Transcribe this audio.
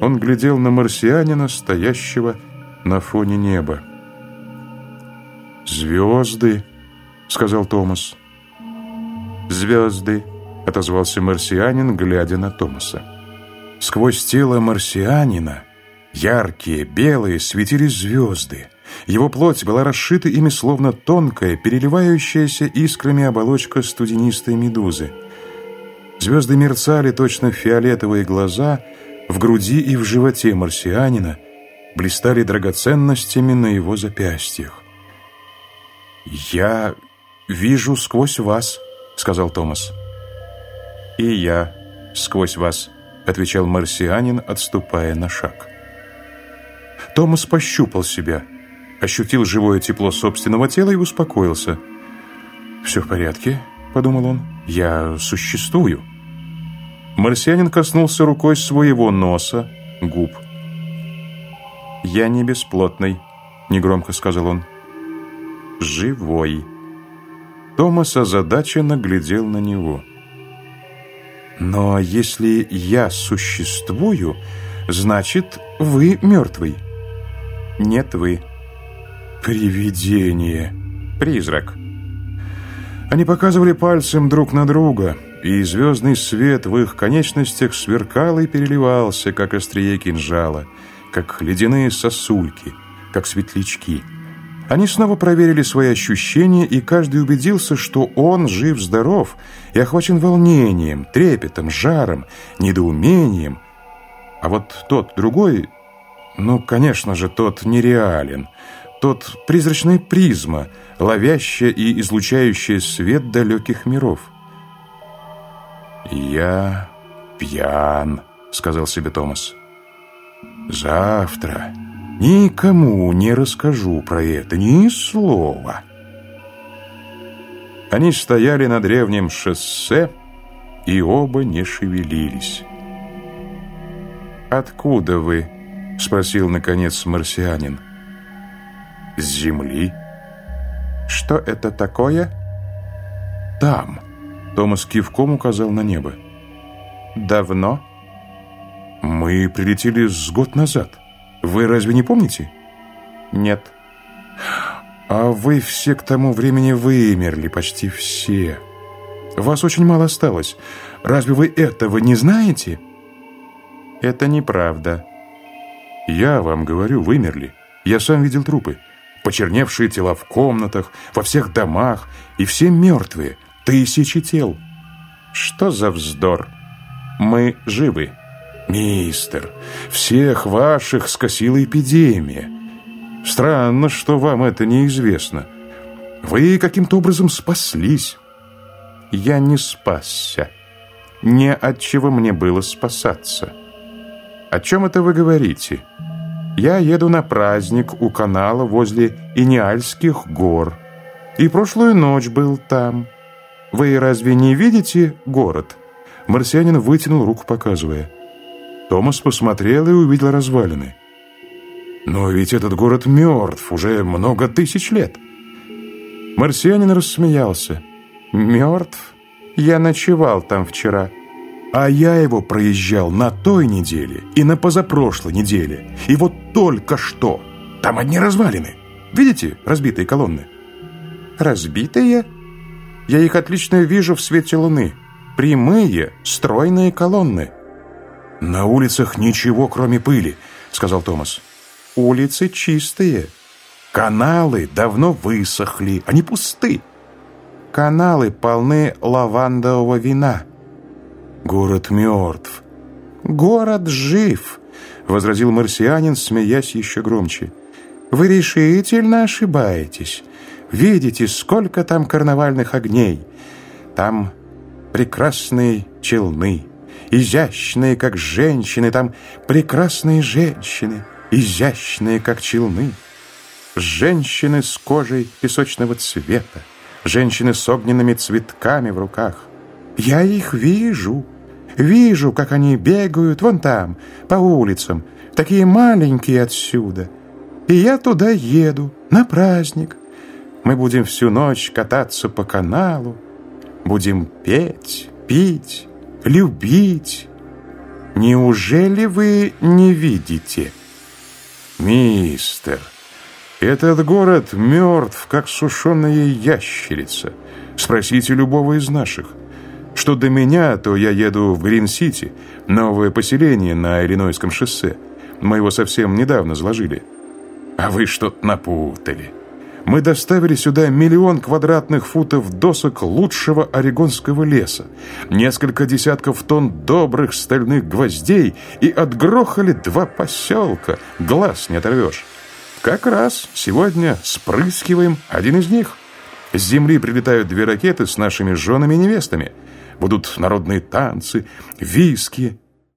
Он глядел на марсианина, стоящего на фоне неба. «Звезды», — сказал Томас. «Звезды», — отозвался марсианин, глядя на Томаса. Сквозь тело марсианина, яркие, белые, светились звезды. Его плоть была расшита ими словно тонкая, переливающаяся искрами оболочка студенистой медузы. Звезды мерцали точно фиолетовые глаза в груди и в животе марсианина, блистали драгоценностями на его запястьях. «Я вижу сквозь вас», — сказал Томас. «И я сквозь вас», — отвечал марсианин, отступая на шаг. Томас пощупал себя, ощутил живое тепло собственного тела и успокоился. «Все в порядке», — подумал он, — «я существую». Марсианин коснулся рукой своего носа, губ. «Я не бесплотный», — негромко сказал он. «Живой». Томас озадаченно глядел на него. «Но если я существую, значит, вы мертвый». «Нет, вы». «Привидение». «Призрак». Они показывали пальцем друг на друга, и звездный свет в их конечностях сверкал и переливался, как острие кинжала, как ледяные сосульки, как светлячки – они снова проверили свои ощущения, и каждый убедился, что он жив-здоров и охвачен волнением, трепетом, жаром, недоумением. А вот тот другой, ну, конечно же, тот нереален, тот призрачная призма, ловящая и излучающая свет далеких миров. «Я пьян», — сказал себе Томас. «Завтра...» Никому не расскажу про это ни слова. Они стояли на древнем шоссе, и оба не шевелились. «Откуда вы?» — спросил, наконец, марсианин. «С земли». «Что это такое?» «Там», — Томас кивком указал на небо. «Давно?» «Мы прилетели с год назад». Вы разве не помните? Нет. А вы все к тому времени вымерли, почти все. Вас очень мало осталось. Разве вы этого не знаете? Это неправда. Я вам говорю, вымерли. Я сам видел трупы. Почерневшие тела в комнатах, во всех домах, и все мертвые, тысячи тел. Что за вздор? Мы живы. «Мистер, всех ваших скосила эпидемия. Странно, что вам это неизвестно. Вы каким-то образом спаслись». «Я не спасся. Не от чего мне было спасаться». «О чем это вы говорите?» «Я еду на праздник у канала возле Иниальских гор. И прошлую ночь был там. Вы разве не видите город?» Марсианин вытянул руку, показывая. Томас посмотрел и увидел развалины. «Но ведь этот город мертв уже много тысяч лет». Марсианин рассмеялся. «Мертв? Я ночевал там вчера». «А я его проезжал на той неделе и на позапрошлой неделе. И вот только что. Там одни развалины. Видите разбитые колонны?» «Разбитые? Я их отлично вижу в свете луны. Прямые, стройные колонны». «На улицах ничего, кроме пыли», — сказал Томас. «Улицы чистые. Каналы давно высохли, они пусты. Каналы полны лавандового вина. Город мертв». «Город жив», — возразил марсианин, смеясь еще громче. «Вы решительно ошибаетесь. Видите, сколько там карнавальных огней. Там прекрасные челны» изящные, как женщины, там прекрасные женщины, изящные, как челны. Женщины с кожей песочного цвета, женщины с огненными цветками в руках. Я их вижу, вижу, как они бегают вон там, по улицам, такие маленькие отсюда. И я туда еду, на праздник. Мы будем всю ночь кататься по каналу, будем петь, пить, любить. Неужели вы не видите? Мистер, этот город мертв, как сушеная ящерица. Спросите любого из наших. Что до меня, то я еду в Грин-Сити, новое поселение на Иллинойском шоссе. Мы его совсем недавно заложили. А вы что-то напутали. Мы доставили сюда миллион квадратных футов досок лучшего орегонского леса, несколько десятков тонн добрых стальных гвоздей и отгрохали два поселка. Глаз не оторвешь. Как раз сегодня спрыскиваем один из них. С земли прилетают две ракеты с нашими женами и невестами. Будут народные танцы, виски